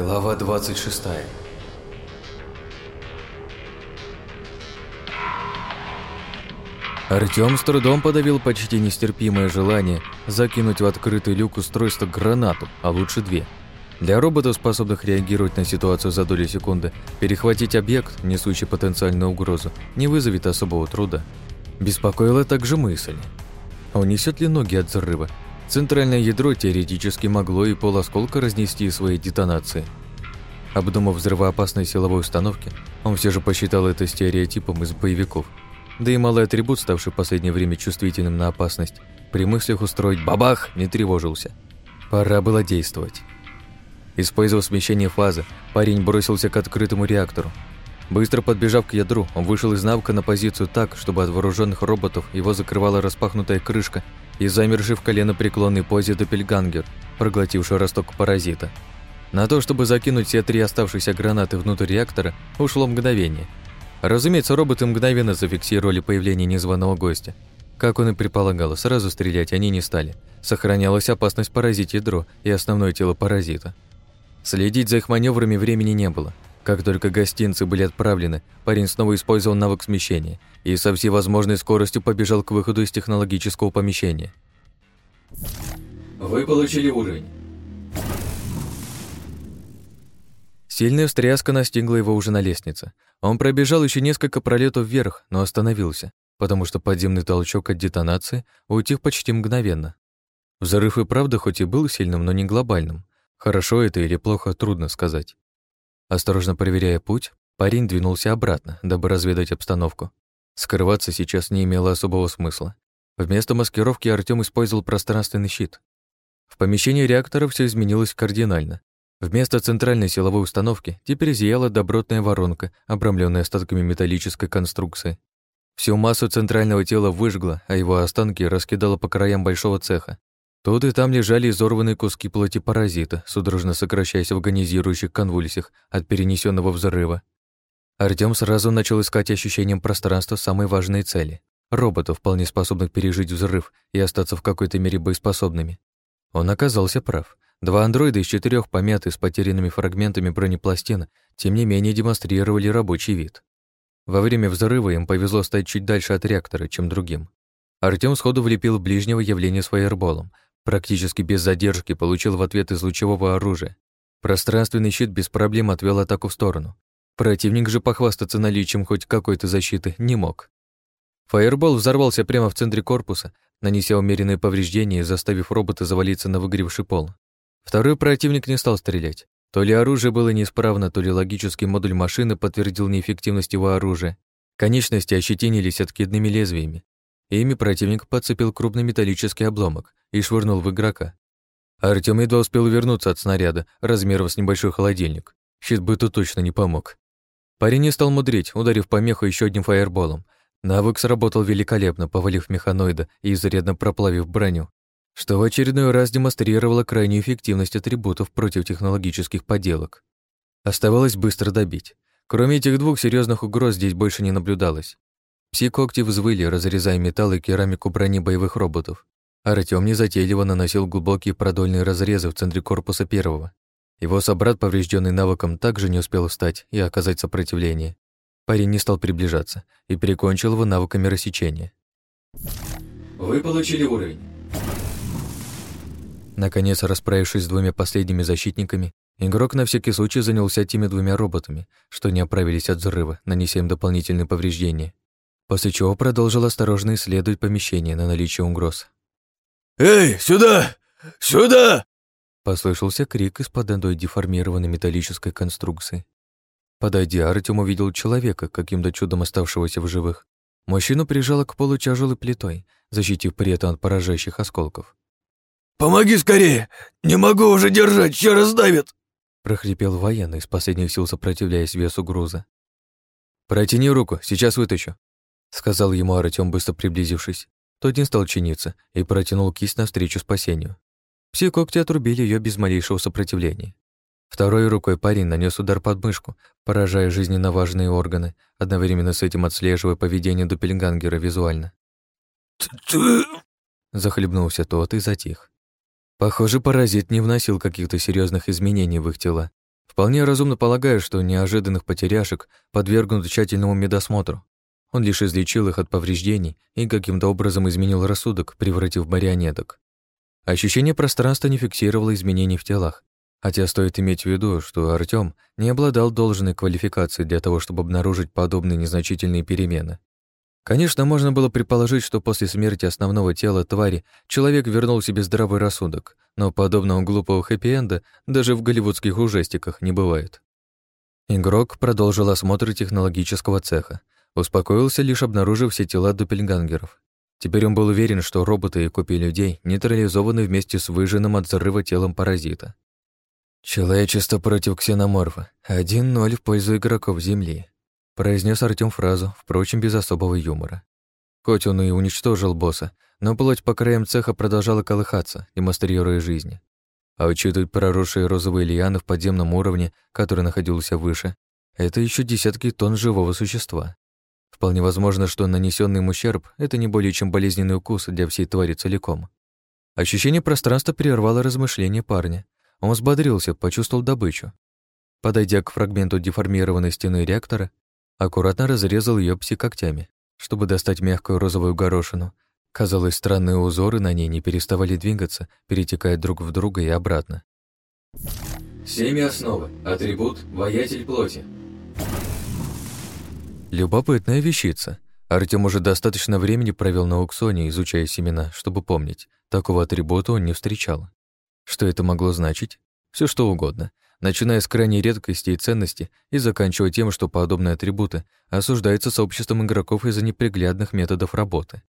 Глава 26 Артем с трудом подавил почти нестерпимое желание закинуть в открытый люк устройство гранату, а лучше две. Для роботов, способных реагировать на ситуацию за доли секунды, перехватить объект, несущий потенциальную угрозу, не вызовет особого труда. Беспокоила также мысль, унесет ли ноги от взрыва Центральное ядро теоретически могло и полосколка разнести свои детонации. Обдумав взрывоопасной силовой установки, он все же посчитал это стереотипом из боевиков. Да и малый атрибут, ставший в последнее время чувствительным на опасность, при мыслях устроить бабах не тревожился. Пора было действовать. Использовав смещение фазы, парень бросился к открытому реактору. Быстро подбежав к ядру, он вышел из навка на позицию так, чтобы от вооруженных роботов его закрывала распахнутая крышка и замерший в колено, коленопреклонной позе допельгангер, проглотивший росток паразита. На то, чтобы закинуть все три оставшиеся гранаты внутрь реактора, ушло мгновение. Разумеется, роботы мгновенно зафиксировали появление незваного гостя. Как он и предполагал, сразу стрелять они не стали. Сохранялась опасность поразить ядро и основное тело паразита. Следить за их маневрами времени не было – как только гостинцы были отправлены, парень снова использовал навык смещения и со всей возможной скоростью побежал к выходу из технологического помещения. Вы получили уровень. Сильная встряска настигла его уже на лестнице. Он пробежал еще несколько пролетов вверх, но остановился, потому что подземный толчок от детонации утих почти мгновенно. Взрыв и правда хоть и был сильным, но не глобальным. Хорошо это или плохо, трудно сказать. Осторожно проверяя путь, парень двинулся обратно, дабы разведать обстановку. Скрываться сейчас не имело особого смысла. Вместо маскировки Артём использовал пространственный щит. В помещении реактора все изменилось кардинально. Вместо центральной силовой установки теперь зияла добротная воронка, обрамленная остатками металлической конструкции. Всю массу центрального тела выжгло, а его останки раскидало по краям большого цеха. Тут и там лежали изорванные куски плоти паразита, судорожно сокращаясь в агонизирующих конвульсиях от перенесенного взрыва. Артём сразу начал искать ощущением пространства самой важной цели — роботов, вполне способных пережить взрыв и остаться в какой-то мере боеспособными. Он оказался прав. Два андроида из четырех помяты с потерянными фрагментами бронепластина, тем не менее демонстрировали рабочий вид. Во время взрыва им повезло стать чуть дальше от реактора, чем другим. Артём сходу влепил ближнего явления с фаерболом, практически без задержки получил в ответ из лучевого оружия. Пространственный щит без проблем отвел атаку в сторону. Противник же похвастаться наличием хоть какой-то защиты не мог. Фаербол взорвался прямо в центре корпуса, нанеся умеренные повреждения и заставив робота завалиться на выгревший пол. Второй противник не стал стрелять. То ли оружие было неисправно, то ли логический модуль машины подтвердил неэффективность его оружия. Конечности ощетинились откидными лезвиями. Ими противник подцепил крупный металлический обломок, и швырнул в игрока. Артём едва успел вернуться от снаряда, размером с небольшой холодильник. Щит бы тут точно не помог. Парень не стал мудрить, ударив помеху еще одним фаерболом. Навык сработал великолепно, повалив механоида и изрядно проплавив броню, что в очередной раз демонстрировало крайнюю эффективность атрибутов против технологических подделок. Оставалось быстро добить. Кроме этих двух серьезных угроз здесь больше не наблюдалось. Пси-когти взвыли, разрезая металл и керамику брони боевых роботов. Артём незатейливо наносил глубокие продольные разрезы в центре корпуса первого. Его собрат, поврежденный навыком, также не успел встать и оказать сопротивление. Парень не стал приближаться и перекончил его навыками рассечения. «Вы получили уровень». Наконец, расправившись с двумя последними защитниками, игрок на всякий случай занялся теми двумя роботами, что не оправились от взрыва, нанеся им дополнительные повреждения, после чего продолжил осторожно исследовать помещение на наличие угроз. «Эй, сюда! Сюда!» Послышался крик из-под одной деформированной металлической конструкции. Подойдя, Артем увидел человека, каким-то чудом оставшегося в живых. Мужчину прижало к полу тяжелой плитой, защитив при этом от поражающих осколков. «Помоги скорее! Не могу уже держать, сейчас раздавит!» прохрипел военный, из последних сил сопротивляясь весу груза. «Протяни руку, сейчас вытащу», — сказал ему Артём, быстро приблизившись тот не стал чиниться и протянул кисть навстречу спасению. Все когти отрубили ее без малейшего сопротивления. Второй рукой парень нанес удар под мышку, поражая жизненно важные органы, одновременно с этим отслеживая поведение дупельгангера визуально. «Ты...» — э. захлебнулся тот и затих. Похоже, паразит не вносил каких-то серьезных изменений в их тела. Вполне разумно полагаю, что неожиданных потеряшек подвергнут тщательному медосмотру. Он лишь излечил их от повреждений и каким-то образом изменил рассудок, превратив в марионеток. Ощущение пространства не фиксировало изменений в телах, хотя стоит иметь в виду, что Артём не обладал должной квалификацией для того, чтобы обнаружить подобные незначительные перемены. Конечно, можно было предположить, что после смерти основного тела твари человек вернул себе здравый рассудок, но подобного глупого хэппи-энда даже в голливудских ужастиках не бывает. Игрок продолжил осмотр технологического цеха, Успокоился, лишь обнаружив все тела дупельгангеров. Теперь он был уверен, что роботы и копии людей нейтрализованы вместе с выжженным от взрыва телом паразита. «Человечество против ксеноморфа. 1-0 в пользу игроков Земли», — произнес Артём фразу, впрочем, без особого юмора. Хоть он и уничтожил босса, но плоть по краям цеха продолжала колыхаться, демонстрируя жизнь. А учитывая проросшие розовые лианы в подземном уровне, который находился выше, это еще десятки тонн живого существа. Вполне возможно, что нанесенный им ущерб — это не более чем болезненный укус для всей твари целиком. Ощущение пространства прервало размышления парня. Он взбодрился, почувствовал добычу. Подойдя к фрагменту деформированной стены реактора, аккуратно разрезал ее пси-когтями, чтобы достать мягкую розовую горошину. Казалось, странные узоры на ней не переставали двигаться, перетекая друг в друга и обратно. Семя основы. Атрибут – воятель плоти. Любопытная вещица. Артем уже достаточно времени провел на Уксоне, изучая семена, чтобы помнить. Такого атрибута он не встречал. Что это могло значить? Все что угодно, начиная с крайней редкости и ценности и заканчивая тем, что подобные атрибуты осуждаются сообществом игроков из-за неприглядных методов работы.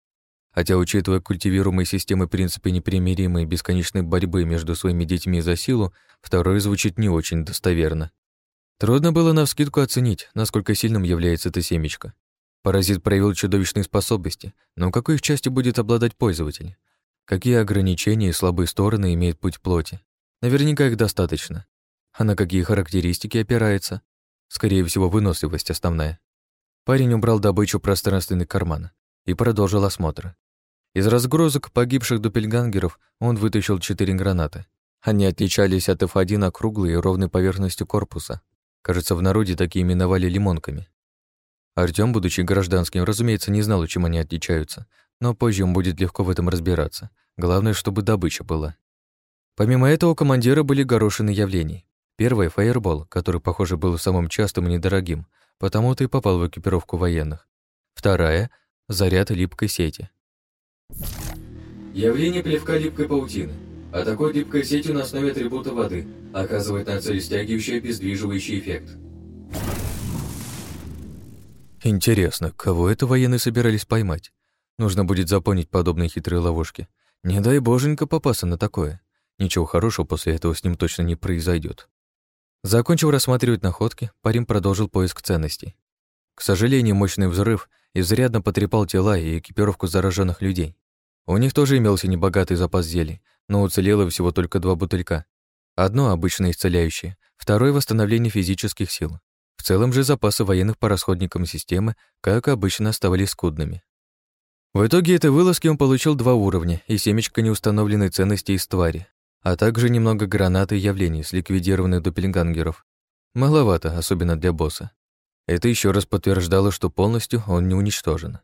Хотя, учитывая культивируемые системы принципы непримиримой бесконечной борьбы между своими детьми за силу, второе звучит не очень достоверно. Трудно было навскидку оценить, насколько сильным является эта семечка. Паразит проявил чудовищные способности, но какой их частью будет обладать пользователь? Какие ограничения и слабые стороны имеет путь плоти? Наверняка их достаточно. А на какие характеристики опирается? Скорее всего, выносливость основная. Парень убрал добычу пространственный карман и продолжил осмотр. Из разгрузок погибших дупельгангеров он вытащил четыре гранаты. Они отличались от F1 округлой и ровной поверхностью корпуса, Кажется, в народе такие именовали лимонками. Артём, будучи гражданским, разумеется, не знал, чем они отличаются, но позже он будет легко в этом разбираться. Главное, чтобы добыча была. Помимо этого, у командира были горошины явлений. Первое — фаербол, который, похоже, был самым частым и недорогим, потому-то и попал в экипировку военных. Вторая — заряд липкой сети. Явление плевка липкой паутины. А такой гибкой сети на основе атрибута воды оказывает на цель стягивающий обездвиживающий эффект. Интересно, кого это военные собирались поймать? Нужно будет запомнить подобные хитрые ловушки. Не дай боженька попасться на такое. Ничего хорошего после этого с ним точно не произойдет. Закончив рассматривать находки, парень продолжил поиск ценностей. К сожалению, мощный взрыв изрядно потрепал тела и экипировку зараженных людей. У них тоже имелся небогатый запас зелий, но уцелело всего только два бутылька. Одно обычное исцеляющее, второе восстановление физических сил. В целом же запасы военных по расходникам системы, как обычно, оставались скудными. В итоге этой вылазки он получил два уровня и семечко неустановленной ценности из твари, а также немного гранат и явлений, сликвидированных допельгангеров. Маловато, особенно для босса. Это еще раз подтверждало, что полностью он не уничтожен.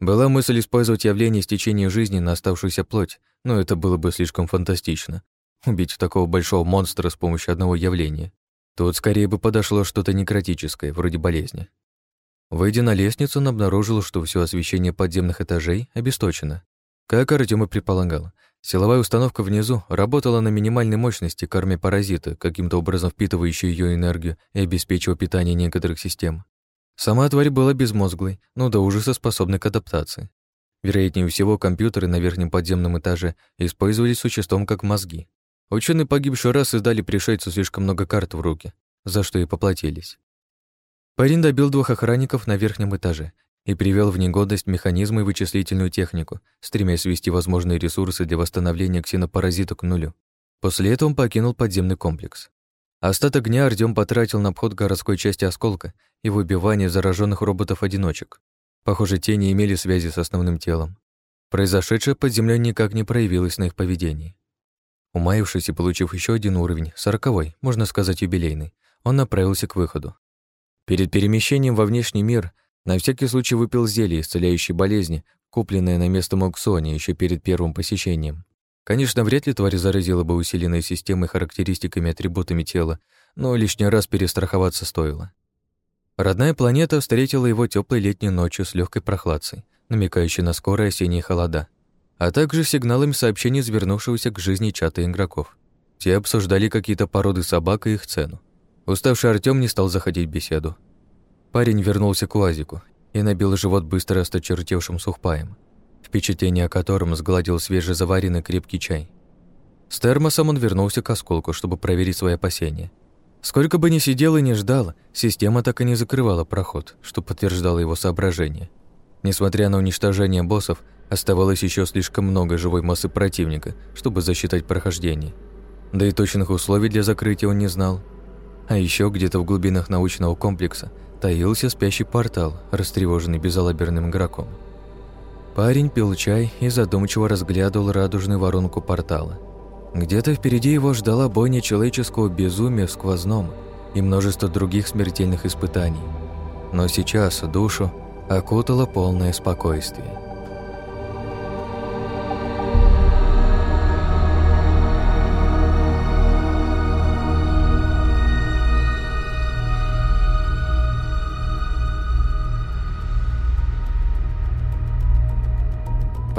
Была мысль использовать явление стечения жизни на оставшуюся плоть, но это было бы слишком фантастично. Убить такого большого монстра с помощью одного явления. Тут скорее бы подошло что-то некротическое, вроде болезни. Выйдя на лестницу, он обнаружил, что все освещение подземных этажей обесточено. Как Артём и предполагал, силовая установка внизу работала на минимальной мощности корме паразита, каким-то образом впитывающей ее энергию и обеспечивая питание некоторых систем. Сама тварь была безмозглой, но до ужаса способной к адаптации. Вероятнее всего, компьютеры на верхнем подземном этаже использовались существом как мозги. Ученые погибшего раз издали пришельцу слишком много карт в руки, за что и поплатились. Парень добил двух охранников на верхнем этаже и привел в негодность механизмы и вычислительную технику, стремясь свести возможные ресурсы для восстановления ксенопаразита к нулю. После этого он покинул подземный комплекс. Остаток дня Артём потратил на обход городской части осколка и выбивание зараженных роботов-одиночек. Похоже, те не имели связи с основным телом. Произошедшее под землей никак не проявилось на их поведении. Умаившись и получив еще один уровень, сороковой, можно сказать юбилейный, он направился к выходу. Перед перемещением во внешний мир на всякий случай выпил зелье, исцеляющее болезни, купленное на местном аукционе еще перед первым посещением. Конечно, вряд ли тварь заразила бы усиленной системой характеристиками атрибутами тела, но лишний раз перестраховаться стоило. Родная планета встретила его теплой летней ночью с легкой прохладцей, намекающей на скорые осенние холода, а также сигналами сообщений вернувшегося к жизни чата игроков. Те обсуждали какие-то породы собак и их цену. Уставший Артём не стал заходить в беседу. Парень вернулся к УАЗику и набил живот быстро осточертевшим сухпаем. Впечатление, о котором сгладил свежезаваренный крепкий чай. С термосом он вернулся к осколку, чтобы проверить свои опасения. Сколько бы ни сидел и не ждал, система так и не закрывала проход, что подтверждало его соображение. Несмотря на уничтожение боссов, оставалось еще слишком много живой массы противника, чтобы засчитать прохождение. Да и точных условий для закрытия он не знал. А еще где-то в глубинах научного комплекса таился спящий портал, растревоженный безалаберным игроком. Парень пил чай и задумчиво разглядывал радужную воронку портала. Где-то впереди его ждала бойня человеческого безумия в сквозном и множество других смертельных испытаний. Но сейчас душу окутало полное спокойствие.